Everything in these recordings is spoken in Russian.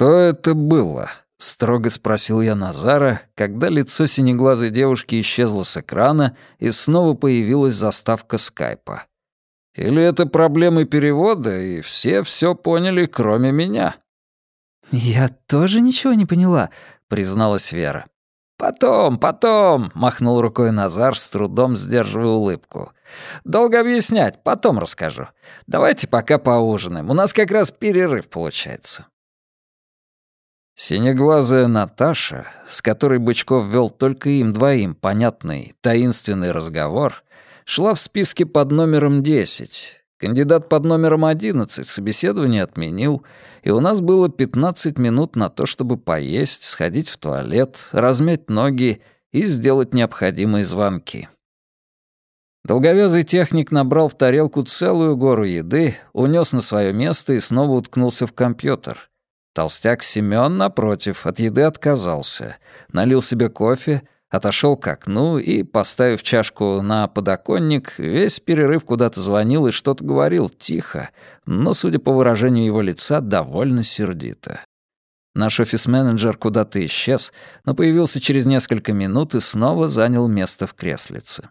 «Что это было?» — строго спросил я Назара, когда лицо синеглазой девушки исчезло с экрана и снова появилась заставка скайпа. «Или это проблемы перевода, и все все поняли, кроме меня?» «Я тоже ничего не поняла», — призналась Вера. «Потом, потом», — махнул рукой Назар, с трудом сдерживая улыбку. «Долго объяснять, потом расскажу. Давайте пока поужинаем, у нас как раз перерыв получается». Синеглазая Наташа, с которой Бычков вел только им двоим понятный, таинственный разговор, шла в списке под номером 10, Кандидат под номером 11 собеседование отменил, и у нас было 15 минут на то, чтобы поесть, сходить в туалет, размять ноги и сделать необходимые звонки. Долговязый техник набрал в тарелку целую гору еды, унес на свое место и снова уткнулся в компьютер. Толстяк Семён, напротив, от еды отказался, налил себе кофе — отошел к окну и, поставив чашку на подоконник, весь перерыв куда-то звонил и что-то говорил тихо, но, судя по выражению его лица, довольно сердито. Наш офис-менеджер куда-то исчез, но появился через несколько минут и снова занял место в креслице.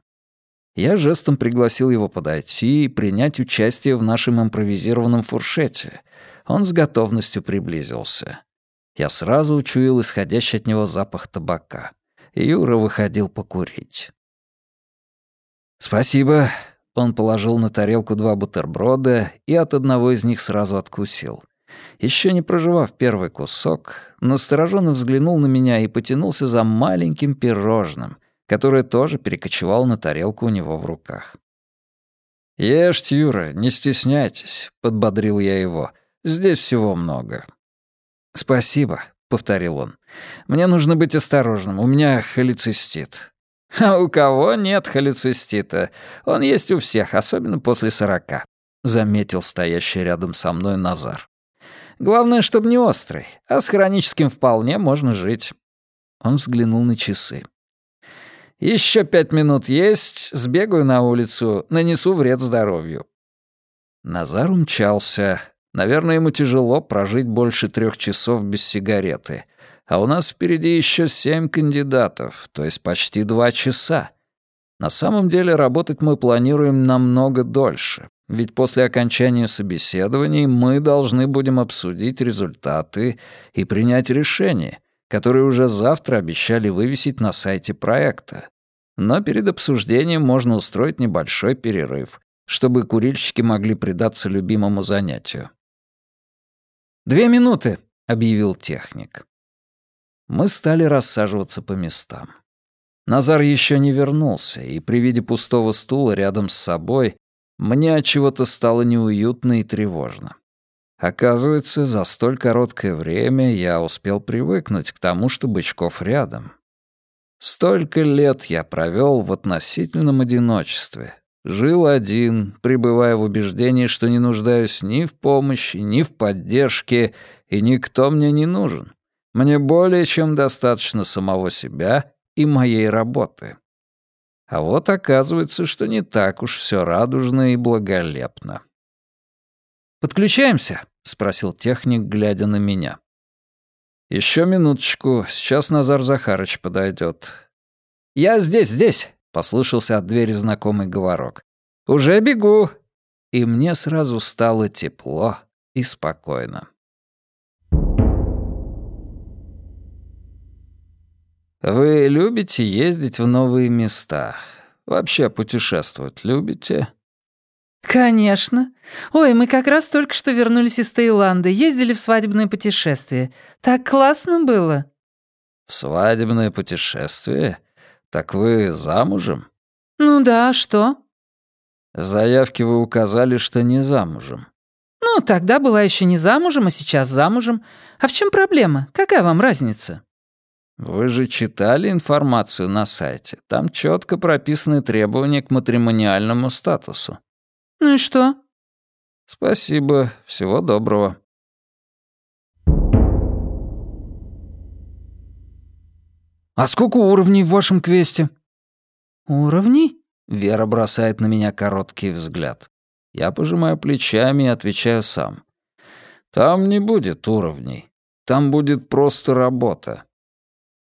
Я жестом пригласил его подойти и принять участие в нашем импровизированном фуршете. Он с готовностью приблизился. Я сразу учуял исходящий от него запах табака. Юра выходил покурить. «Спасибо». Он положил на тарелку два бутерброда и от одного из них сразу откусил. Еще не проживав первый кусок, настороженно взглянул на меня и потянулся за маленьким пирожным, которое тоже перекочевал на тарелку у него в руках. «Ешьте, Юра, не стесняйтесь», — подбодрил я его. «Здесь всего много». «Спасибо», — повторил он. «Мне нужно быть осторожным, у меня холецистит». «А у кого нет холецистита? Он есть у всех, особенно после сорока», — заметил стоящий рядом со мной Назар. «Главное, чтобы не острый, а с хроническим вполне можно жить». Он взглянул на часы. Еще пять минут есть, сбегаю на улицу, нанесу вред здоровью». Назар умчался, Наверное, ему тяжело прожить больше трех часов без сигареты. А у нас впереди еще семь кандидатов, то есть почти два часа. На самом деле работать мы планируем намного дольше, ведь после окончания собеседований мы должны будем обсудить результаты и принять решение, которое уже завтра обещали вывесить на сайте проекта. Но перед обсуждением можно устроить небольшой перерыв, чтобы курильщики могли предаться любимому занятию. «Две минуты», — объявил техник. Мы стали рассаживаться по местам. Назар еще не вернулся, и при виде пустого стула рядом с собой мне от чего-то стало неуютно и тревожно. Оказывается, за столь короткое время я успел привыкнуть к тому, что Бычков рядом. Столько лет я провел в относительном одиночестве, Жил один, пребывая в убеждении, что не нуждаюсь ни в помощи, ни в поддержке, и никто мне не нужен. Мне более чем достаточно самого себя и моей работы. А вот оказывается, что не так уж все радужно и благолепно. «Подключаемся?» — спросил техник, глядя на меня. Еще минуточку, сейчас Назар Захарыч подойдет. «Я здесь, здесь!» — послышался от двери знакомый говорок. «Уже бегу!» И мне сразу стало тепло и спокойно. Вы любите ездить в новые места? Вообще путешествовать любите? «Конечно. Ой, мы как раз только что вернулись из Таиланда, ездили в свадебное путешествие. Так классно было». «В свадебное путешествие? «Так вы замужем?» «Ну да, а что?» «В заявке вы указали, что не замужем». «Ну, тогда была еще не замужем, а сейчас замужем. А в чем проблема? Какая вам разница?» «Вы же читали информацию на сайте. Там четко прописаны требования к матримониальному статусу». «Ну и что?» «Спасибо. Всего доброго». «А сколько уровней в вашем квесте?» «Уровней?» — Вера бросает на меня короткий взгляд. Я пожимаю плечами и отвечаю сам. «Там не будет уровней. там будет просто работа».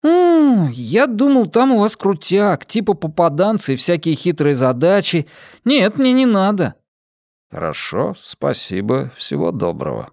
«М я думал, там у вас крутяк, типа попаданцы и всякие хитрые задачи. Нет, мне не надо». «Хорошо, спасибо, всего доброго».